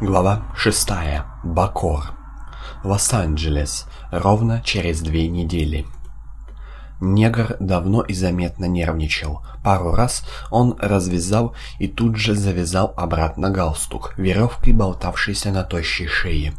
Глава 6. Бакор. Лос-Анджелес. Ровно через две недели. Негр давно и заметно нервничал. Пару раз он развязал и тут же завязал обратно галстук, веревкой болтавшийся на тощей шее.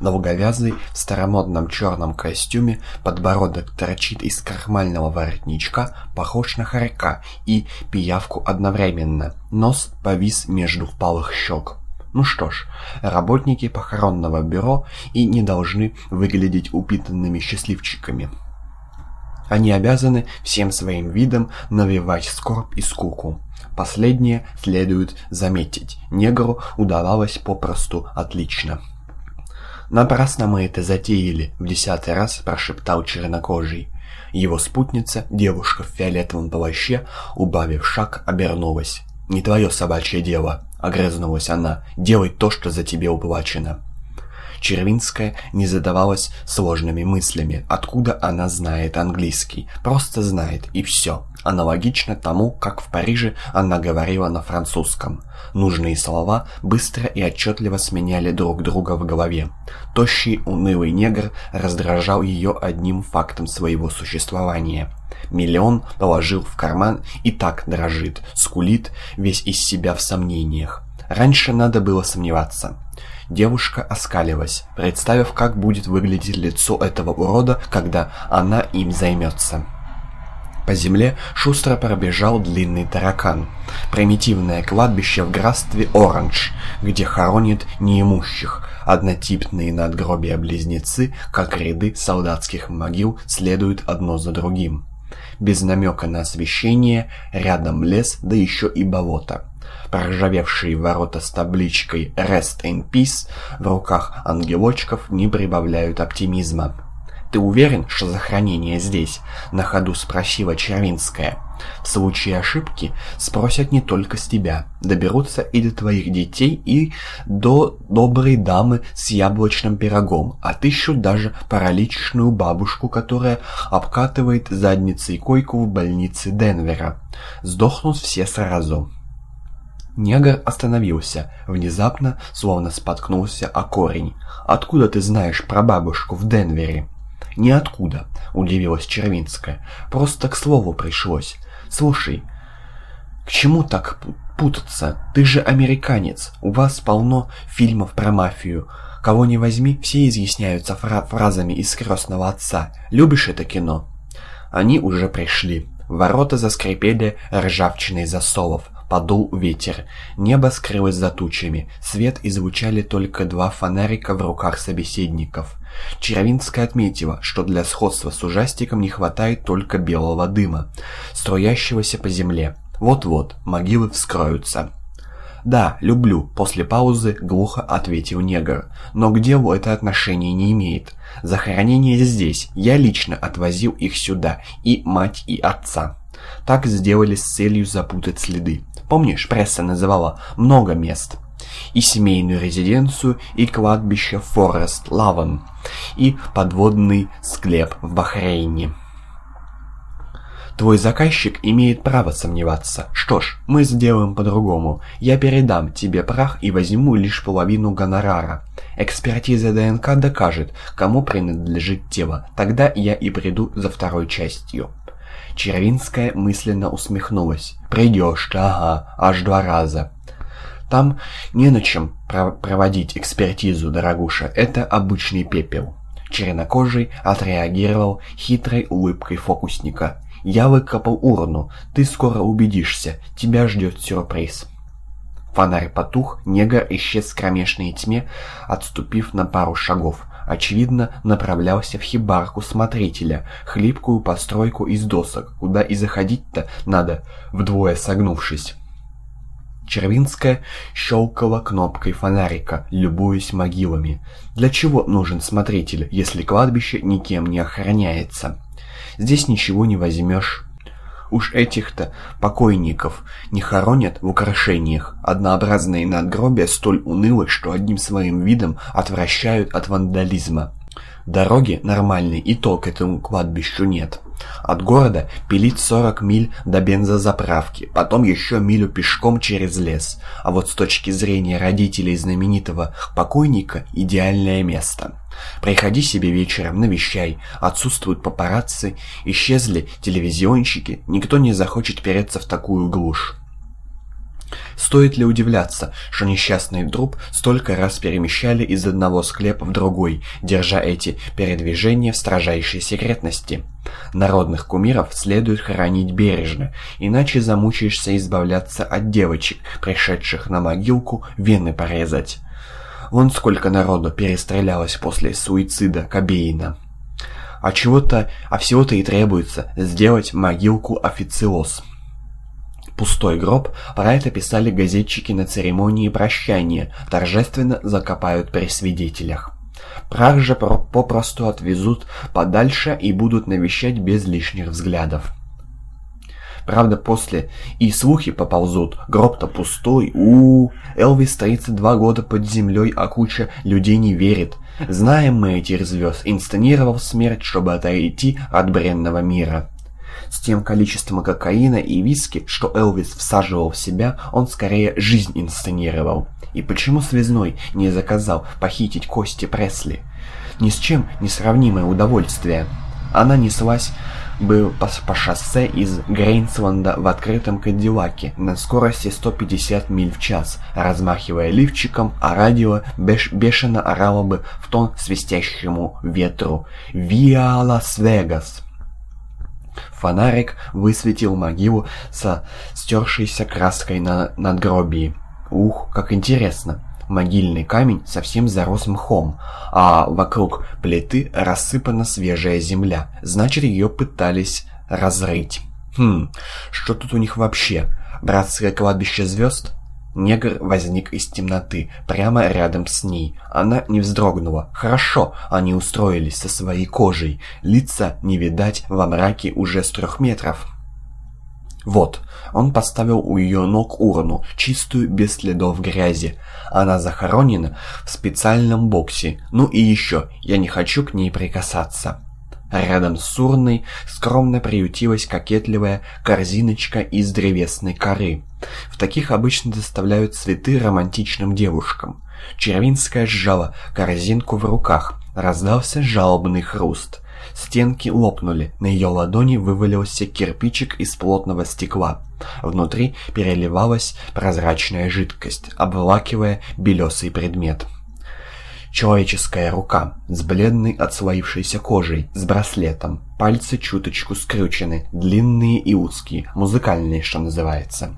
Долговязый в старомодном черном костюме, подбородок торчит из кармального воротничка, похож на хорька и пиявку одновременно. Нос повис между впалых щек. Ну что ж, работники похоронного бюро и не должны выглядеть упитанными счастливчиками. Они обязаны всем своим видом навевать скорбь и скуку. Последнее следует заметить. Негру удавалось попросту отлично. «Напрасно мы это затеяли», — в десятый раз прошептал чернокожий. Его спутница, девушка в фиолетовом плаще, убавив шаг, обернулась. «Не твое собачье дело», — огрызнулась она, — «делай то, что за тебе уплачено». Червинская не задавалась сложными мыслями, откуда она знает английский. Просто знает, и все. Аналогично тому, как в Париже она говорила на французском. Нужные слова быстро и отчетливо сменяли друг друга в голове. Тощий, унылый негр раздражал ее одним фактом своего существования. Миллион положил в карман и так дрожит, скулит, весь из себя в сомнениях. Раньше надо было сомневаться. Девушка оскалилась, представив, как будет выглядеть лицо этого урода, когда она им займется. По земле шустро пробежал длинный таракан. Примитивное кладбище в графстве Оранж, где хоронят неимущих. Однотипные надгробия-близнецы, как ряды солдатских могил, следуют одно за другим. Без намека на освещение, рядом лес, да еще и болото. Проржавевшие ворота с табличкой «Rest in Peace» в руках ангелочков не прибавляют оптимизма. «Ты уверен, что захоронение здесь?» — на ходу спросила Червинская. «В случае ошибки спросят не только с тебя. Доберутся и до твоих детей, и до доброй дамы с яблочным пирогом. Отыщут даже параличную бабушку, которая обкатывает задницей койку в больнице Денвера. Сдохнут все сразу». Негр остановился, внезапно, словно споткнулся о корень. «Откуда ты знаешь про бабушку в Денвере?» «Ниоткуда», — удивилась Червинская. «Просто к слову пришлось. Слушай, к чему так путаться? Ты же американец. У вас полно фильмов про мафию. Кого не возьми, все изъясняются фра фразами из «Крестного отца». Любишь это кино?» Они уже пришли. Ворота заскрипели ржавчиной засовов. Подул ветер. Небо скрылось за тучами. Свет излучали только два фонарика в руках собеседников. Червинская отметила, что для сходства с ужастиком не хватает только белого дыма, струящегося по земле. Вот-вот, могилы вскроются. «Да, люблю», — после паузы глухо ответил негр. «Но к делу это отношение не имеет. Захоронение здесь. Я лично отвозил их сюда. И мать, и отца». Так сделали с целью запутать следы. Помнишь, пресса называла много мест? И семейную резиденцию, и кладбище Форест Лаван, и подводный склеп в Бахрейне. Твой заказчик имеет право сомневаться. Что ж, мы сделаем по-другому. Я передам тебе прах и возьму лишь половину гонорара. Экспертиза ДНК докажет, кому принадлежит тело. Тогда я и приду за второй частью. Червинская мысленно усмехнулась. «Придешь, ага, аж два раза». «Там не на чем проводить экспертизу, дорогуша, это обычный пепел». Чернокожий отреагировал хитрой улыбкой фокусника. «Я выкопал урну, ты скоро убедишься, тебя ждет сюрприз». Фонарь потух, негр исчез в кромешной тьме, отступив на пару шагов очевидно, направлялся в хибарку смотрителя, хлипкую постройку из досок, куда и заходить-то надо, вдвое согнувшись. Червинская щелкала кнопкой фонарика, любуясь могилами. Для чего нужен смотритель, если кладбище никем не охраняется? Здесь ничего не возьмешь. Уж этих-то покойников не хоронят в украшениях. Однообразные надгробия столь унылы, что одним своим видом отвращают от вандализма. Дороги нормальной и то к этому кладбищу нет. От города пилить 40 миль до бензозаправки, потом еще милю пешком через лес. А вот с точки зрения родителей знаменитого покойника идеальное место. Приходи себе вечером, навещай, отсутствуют папарацци, исчезли телевизионщики, никто не захочет переться в такую глушь. Стоит ли удивляться, что несчастный труп столько раз перемещали из одного склепа в другой, держа эти передвижения в строжайшей секретности? Народных кумиров следует хоронить бережно, иначе замучаешься избавляться от девочек, пришедших на могилку вены порезать. Вон сколько народу перестрелялось после суицида Кобейна. А чего-то, а всего-то и требуется сделать могилку официоз. Пустой гроб, про это писали газетчики на церемонии прощания, торжественно закопают при свидетелях. Прах же попросту отвезут подальше и будут навещать без лишних взглядов. Правда, после и слухи поползут. Гроб-то пустой. у, -у, -у. Элвис 32 года под землей, а куча людей не верит. Знаем мы этих звезд. Инсценировал смерть, чтобы отойти от бренного мира. С тем количеством кокаина и виски, что Элвис всаживал в себя, он скорее жизнь инсценировал. И почему Связной не заказал похитить кости Пресли? Ни с чем не сравнимое удовольствие. Она неслась бы по, по шоссе из Грейнсленда в открытом Кадиллаке на скорости 150 миль в час, размахивая лифчиком, а радио беш, бешено орало бы в тон свистящему ветру «Виа Лас-Вегас!». Фонарик высветил могилу со стершейся краской на надгробии. Ух, как интересно! Могильный камень совсем зарос мхом, а вокруг плиты рассыпана свежая земля, значит ее пытались разрыть. Хм, что тут у них вообще? Братское кладбище звезд? Негр возник из темноты, прямо рядом с ней. Она не вздрогнула. Хорошо, они устроились со своей кожей. Лица не видать во мраке уже с трех метров. Вот, он поставил у ее ног урну, чистую, без следов грязи. Она захоронена в специальном боксе. Ну и еще, я не хочу к ней прикасаться. Рядом с урной скромно приютилась кокетливая корзиночка из древесной коры. В таких обычно доставляют цветы романтичным девушкам. Червинская сжала корзинку в руках. Раздался жалобный хруст. Стенки лопнули, на ее ладони вывалился кирпичик из плотного стекла. Внутри переливалась прозрачная жидкость, обволакивая белесый предмет. Человеческая рука с бледной отслоившейся кожей, с браслетом, пальцы чуточку скрючены, длинные и узкие, музыкальные, что называется.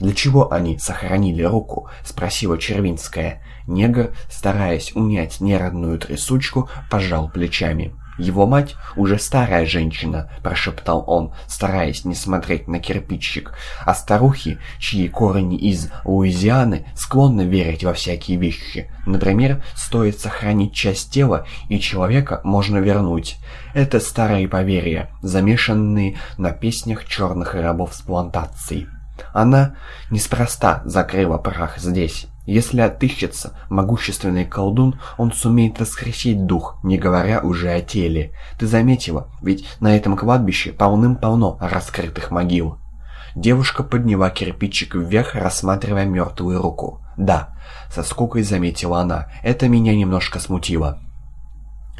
«Для чего они сохранили руку?» — спросила Червинская. Негр, стараясь унять неродную трясучку, пожал плечами. «Его мать уже старая женщина», — прошептал он, стараясь не смотреть на кирпичик. «А старухи, чьи корни из Луизианы, склонны верить во всякие вещи. Например, стоит сохранить часть тела, и человека можно вернуть. Это старые поверья, замешанные на песнях черных рабов с плантацией. Она неспроста закрыла прах здесь». Если отыщется могущественный колдун, он сумеет воскресить дух, не говоря уже о теле. Ты заметила, ведь на этом кладбище полным-полно раскрытых могил. Девушка подняла кирпичик вверх, рассматривая мертвую руку. «Да», — со скукой заметила она, — «это меня немножко смутило».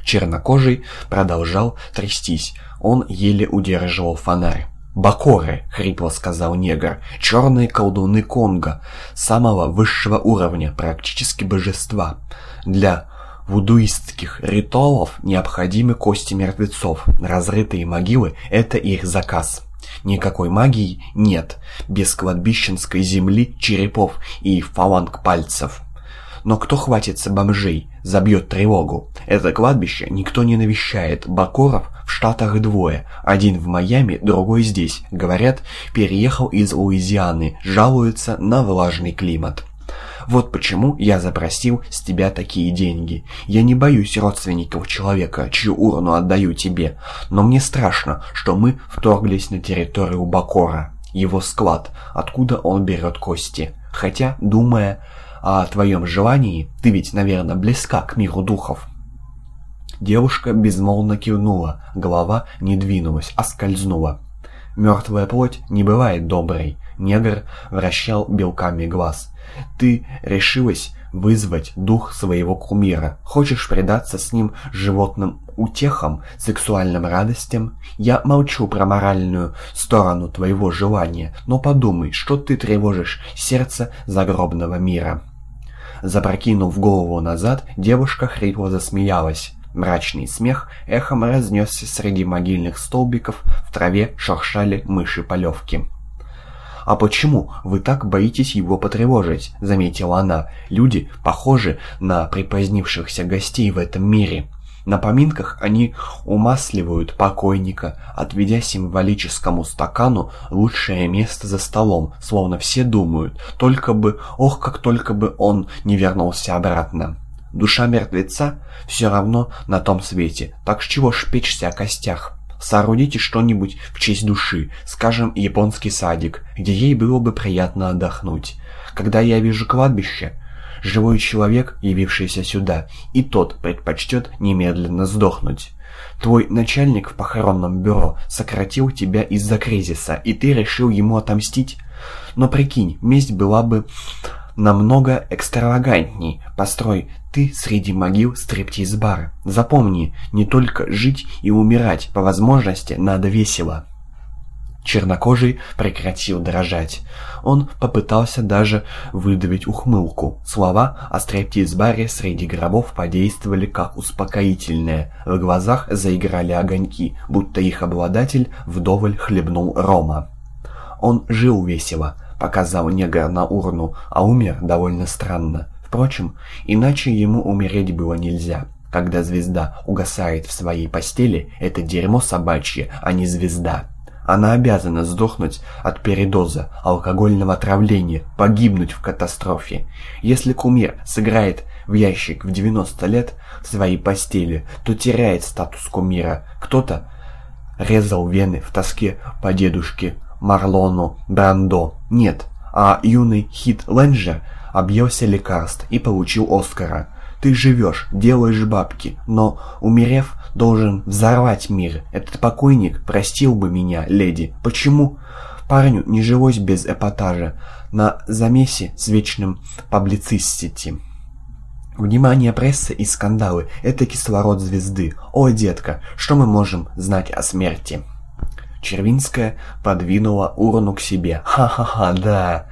Чернокожий продолжал трястись, он еле удерживал фонарь. «Бакоры», — хрипло сказал негр, — «черные колдуны Конго, самого высшего уровня, практически божества. Для вудуистских ритуалов необходимы кости мертвецов, разрытые могилы — это их заказ». Никакой магии нет, без кладбищенской земли, черепов и фаланг пальцев. Но кто хватится бомжей, забьет тревогу? Это кладбище никто не навещает, Бакоров в Штатах двое, один в Майами, другой здесь. Говорят, переехал из Луизианы, жалуется на влажный климат. Вот почему я запросил с тебя такие деньги. Я не боюсь родственников человека, чью урну отдаю тебе, но мне страшно, что мы вторглись на территорию Бакора, его склад, откуда он берет кости. Хотя, думая о твоем желании, ты ведь, наверное, близка к миру духов. Девушка безмолвно кивнула, голова не двинулась, а скользнула. Мертвая плоть не бывает доброй. Негр вращал белками глаз. Ты решилась вызвать дух своего кумира. Хочешь предаться с ним животным утехам, сексуальным радостям? Я молчу про моральную сторону твоего желания, но подумай, что ты тревожишь сердце загробного мира. Запрокинув голову назад, девушка хрипло засмеялась. Мрачный смех эхом разнесся среди могильных столбиков, в траве шуршали мыши-полевки. «А почему вы так боитесь его потревожить?» — заметила она. «Люди похожи на припозднившихся гостей в этом мире. На поминках они умасливают покойника, отведя символическому стакану лучшее место за столом, словно все думают, только бы, ох, как только бы он не вернулся обратно». Душа мертвеца все равно на том свете, так с чего ж печься о костях? Соорудите что-нибудь в честь души, скажем, японский садик, где ей было бы приятно отдохнуть. Когда я вижу кладбище, живой человек, явившийся сюда, и тот предпочтет немедленно сдохнуть. Твой начальник в похоронном бюро сократил тебя из-за кризиса, и ты решил ему отомстить? Но прикинь, месть была бы намного экстравагантней. Построй ты среди могил стриптиз-бар. Запомни, не только жить и умирать по возможности надо весело. Чернокожий прекратил дрожать. Он попытался даже выдавить ухмылку. Слова о стриптиз-баре среди гробов подействовали как успокоительные. В глазах заиграли огоньки, будто их обладатель вдоволь хлебнул рома. Он жил весело, показал негр на урну, а умер довольно странно. Впрочем, иначе ему умереть было нельзя. Когда звезда угасает в своей постели, это дерьмо собачье, а не звезда. Она обязана сдохнуть от передоза, алкогольного отравления, погибнуть в катастрофе. Если кумир сыграет в ящик в 90 лет в своей постели, то теряет статус кумира. Кто-то резал вены в тоске по дедушке Марлону Брандо. Нет, а юный Хит Ленджер объелся лекарств и получил Оскара. Ты живешь, делаешь бабки, но, умерев, должен взорвать мир. Этот покойник простил бы меня, леди. Почему? Парню не жилось без эпатажа на замесе с вечным публицистити. Внимание прессы и скандалы – это кислород звезды. О, детка, что мы можем знать о смерти? Червинская подвинула урну к себе. «Ха-ха-ха, да.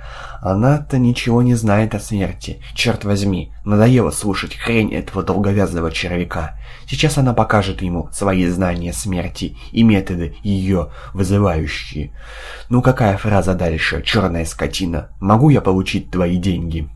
Она-то ничего не знает о смерти. Черт возьми, надоело слушать хрень этого долговязого червяка. Сейчас она покажет ему свои знания смерти и методы ее вызывающие. Ну какая фраза дальше, черная скотина? Могу я получить твои деньги?»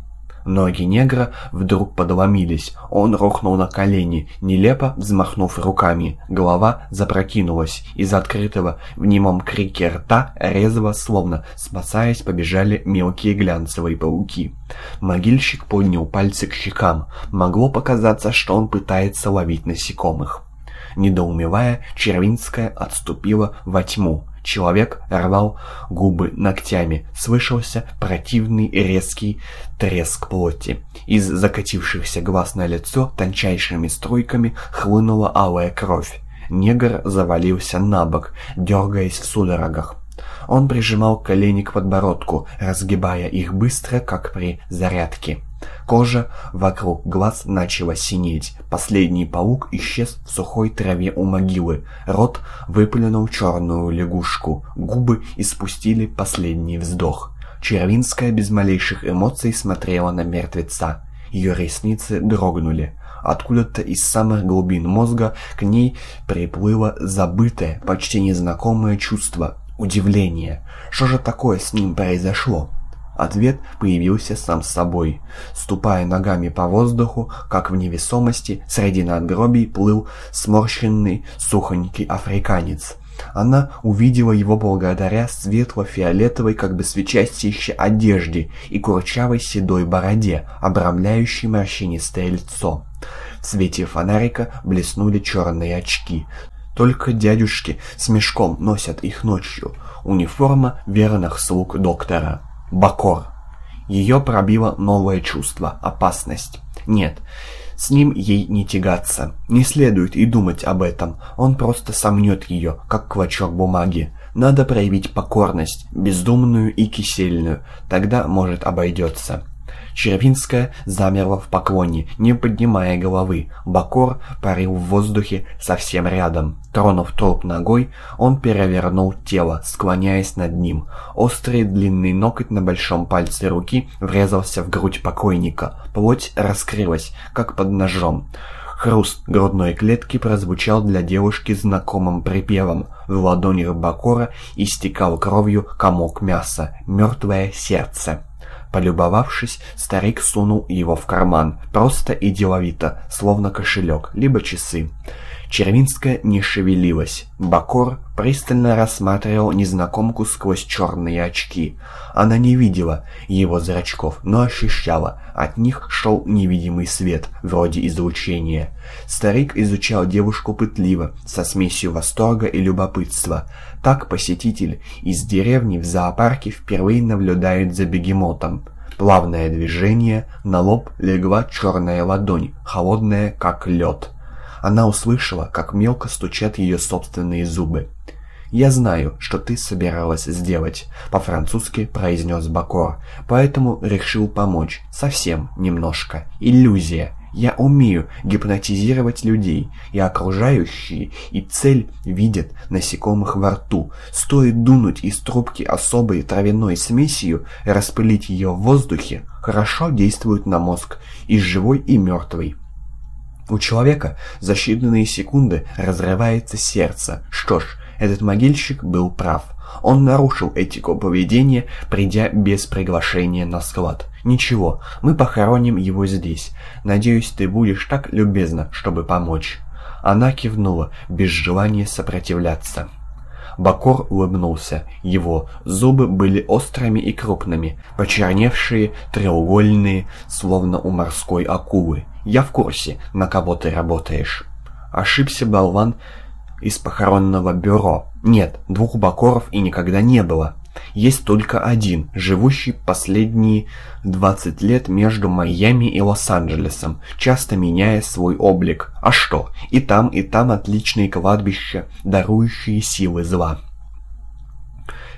Ноги негра вдруг подломились. Он рухнул на колени, нелепо взмахнув руками. Голова запрокинулась. Из открытого в немом крике рта резво, словно спасаясь, побежали мелкие глянцевые пауки. Могильщик поднял пальцы к щекам. Могло показаться, что он пытается ловить насекомых. Недоумевая, Червинская отступила во тьму. Человек рвал губы ногтями. Слышался противный резкий треск плоти. Из закатившихся глаз на лицо тончайшими струйками хлынула алая кровь. Негр завалился на бок, дергаясь в судорогах. Он прижимал колени к подбородку, разгибая их быстро, как при зарядке. Кожа вокруг глаз начала синеть. Последний паук исчез в сухой траве у могилы. Рот выплюнул черную лягушку. Губы испустили последний вздох. Червинская без малейших эмоций смотрела на мертвеца. Ее ресницы дрогнули. Откуда-то из самых глубин мозга к ней приплыло забытое, почти незнакомое чувство – удивление. Что же такое с ним произошло? Ответ появился сам с собой. Ступая ногами по воздуху, как в невесомости, среди надгробий плыл сморщенный, сухонький африканец. Она увидела его благодаря светло-фиолетовой, как бы свечастейшей одежде и курчавой седой бороде, обрамляющей морщинистое лицо. В свете фонарика блеснули черные очки. Только дядюшки с мешком носят их ночью. Униформа верных слуг доктора. Бакор. Ее пробило новое чувство, опасность. Нет, С ним ей не тягаться. Не следует и думать об этом. Он просто сомнет ее, как клочок бумаги. Надо проявить покорность, бездумную и кисельную. Тогда, может, обойдется. Червинская замерла в поклоне, не поднимая головы. Бакор парил в воздухе совсем рядом. Тронув труп ногой, он перевернул тело, склоняясь над ним. Острый длинный ноготь на большом пальце руки врезался в грудь покойника. Плоть раскрылась, как под ножом. Хруст грудной клетки прозвучал для девушки знакомым припевом. В ладонях Бакора истекал кровью комок мяса, мертвое сердце. Полюбовавшись, старик сунул его в карман, просто и деловито, словно кошелек, либо часы. Червинская не шевелилась. Бакор пристально рассматривал незнакомку сквозь черные очки. Она не видела его зрачков, но ощущала. От них шел невидимый свет, вроде излучения. Старик изучал девушку пытливо, со смесью восторга и любопытства. Так посетитель из деревни в зоопарке впервые наблюдает за бегемотом. Плавное движение, на лоб легла черная ладонь, холодная как лед. Она услышала, как мелко стучат ее собственные зубы. «Я знаю, что ты собиралась сделать», — по-французски произнес Бакор, «поэтому решил помочь. Совсем немножко. Иллюзия. Я умею гипнотизировать людей, и окружающие, и цель видят насекомых во рту. Стоит дунуть из трубки особой травяной смесью, распылить ее в воздухе, хорошо действует на мозг, и живой, и мертвый. У человека за считанные секунды разрывается сердце. Что ж, этот могильщик был прав. Он нарушил этику поведения, придя без приглашения на склад. «Ничего, мы похороним его здесь. Надеюсь, ты будешь так любезна, чтобы помочь». Она кивнула, без желания сопротивляться. Бакор улыбнулся. Его зубы были острыми и крупными, почерневшие, треугольные, словно у морской акулы. «Я в курсе, на кого ты работаешь». Ошибся болван из похоронного бюро. Нет, двух Бакоров и никогда не было. Есть только один, живущий последние 20 лет между Майами и Лос-Анджелесом, часто меняя свой облик. А что, и там, и там отличные кладбища, дарующие силы зла.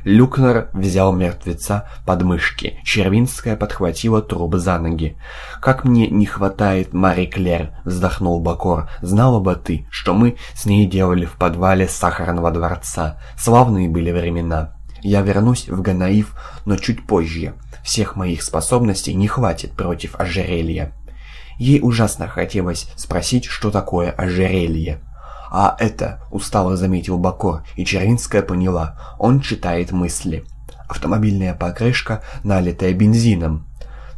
Люкнер взял мертвеца под мышки. Червинская подхватила труп за ноги. «Как мне не хватает Мари Клер!» — вздохнул Бакор. «Знала бы ты, что мы с ней делали в подвале Сахарного дворца. Славные были времена. Я вернусь в Ганаив, но чуть позже. Всех моих способностей не хватит против ожерелья». Ей ужасно хотелось спросить, что такое ожерелье. «А это», — устало заметил Бакор, и Червинская поняла, он читает мысли. Автомобильная покрышка, налитая бензином.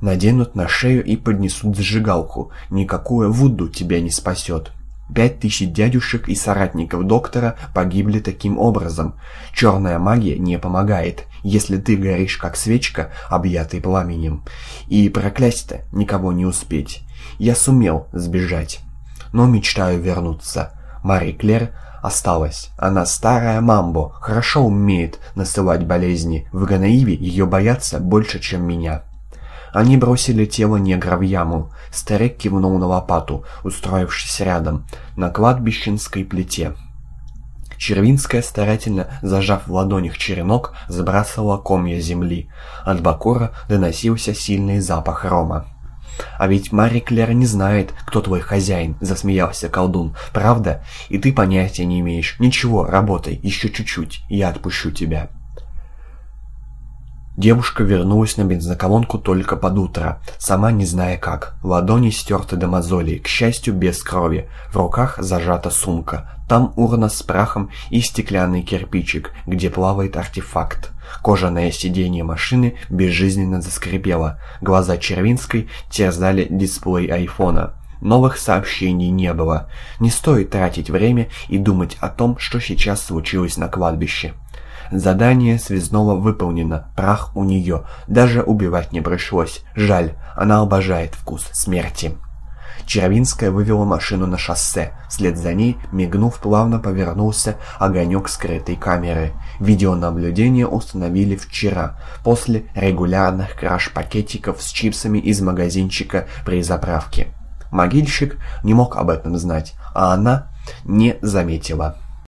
Наденут на шею и поднесут зажигалку. Никакое Вуду тебя не спасет. Пять тысяч дядюшек и соратников доктора погибли таким образом. Черная магия не помогает, если ты горишь как свечка, объятый пламенем. И проклясть-то никого не успеть. Я сумел сбежать, но мечтаю вернуться. Мари Клер осталась. Она старая мамбо, хорошо умеет насылать болезни. В Ганаиве ее боятся больше, чем меня. Они бросили тело негра в яму. Старик кивнул на лопату, устроившись рядом, на кладбищенской плите. Червинская, старательно зажав в ладонях черенок, сбрасывала комья земли. От Бакора доносился сильный запах рома. «А ведь Мари Клер не знает, кто твой хозяин», — засмеялся колдун. «Правда? И ты понятия не имеешь. Ничего, работай, еще чуть-чуть, я отпущу тебя». Девушка вернулась на бензоколонку только под утро, сама не зная как. Ладони стерты до мозолей, к счастью, без крови. В руках зажата сумка. Там урна с прахом и стеклянный кирпичик, где плавает артефакт. Кожаное сиденье машины безжизненно заскрипело. Глаза Червинской терзали дисплей айфона. Новых сообщений не было. Не стоит тратить время и думать о том, что сейчас случилось на кладбище. Задание связного выполнено, прах у нее. Даже убивать не пришлось. Жаль, она обожает вкус смерти. Червинская вывела машину на шоссе. Вслед за ней, мигнув, плавно повернулся огонек скрытой камеры. Видеонаблюдение установили вчера, после регулярных краж пакетиков с чипсами из магазинчика при заправке. Могильщик не мог об этом знать, а она не заметила.